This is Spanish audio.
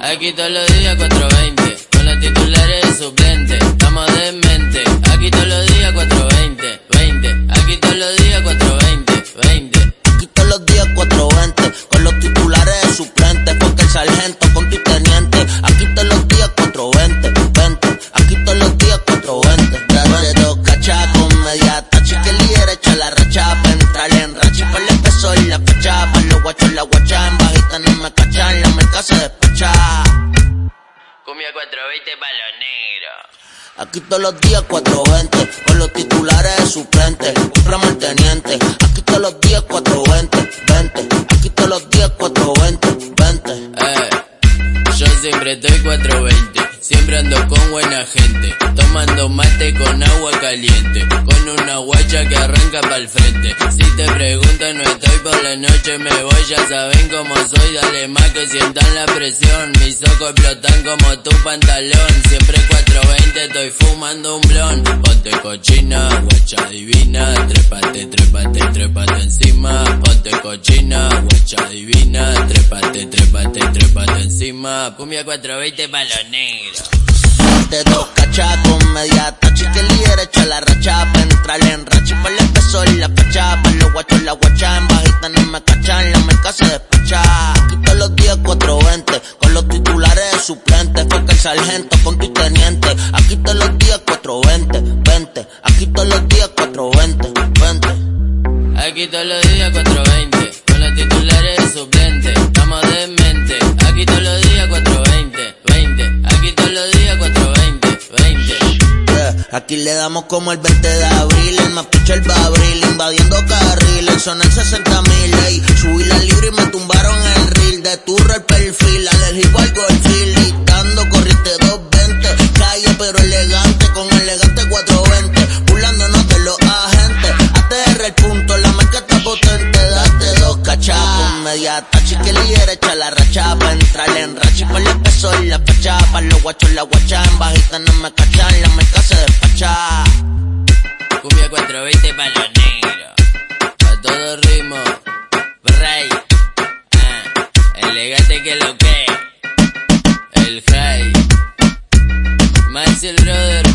Aquí todos los días 420, se despacha. Cumbia 420 pa' los negros. Aquí todos los días 420, con los titulares de suplente, compramos el teniente. Aquí todos los días 420, 20. Aquí todos los días 420, 20. Eh, yo siempre estoy 420, siempre ando con buena gente, tomando mate con agua caliente, con una guacha que arranca pa'l frente. Si te preguntan no estoy por la noche, me voy, ya saben cómo soy, dale más que sientan la presión, mis ojos explotan como tu pantalón, siempre 420 estoy fumando un blon, ponte cochina, guacha divina, trépate, trépate, trépate encima, ponte cochina, guacha divina, trépate, trépate, encima, cumbia 420 pa' los negros. De dos cachacos, media tachi que líder echa la racha pa' entrar en racha. Y el peso y la facha, pa' los guachos la guacha, en bajita no me cachan, la merca se despacha. Aquí todos los días 420, con los titulares de suplente, porque el sargento con tu teniente. Aquí todos los días 420, 20. Aquí todos los días 420, 20. Aquí todos los días 420, Aquí le damos como el 20 de abril, el mapuche el babril, invadiendo carriles, son el 60 mil, ey, subí la libre y me tumbaron el reel, de turro el perfil, alérgico al golfil, dando corriente 220, calle pero elegante, con elegante 420, burlándonos de los agentes, ATR el punto, la marca está potente, date dos cachapos, media tachi que líder echa la racha, pa' entrar en racha, y por el peso y la facha, pa' los guachos la guacha, en bajita no me cachan, la merca se ritmo. Rey. Ah, elegante que lo que. El high. Maxi el brother.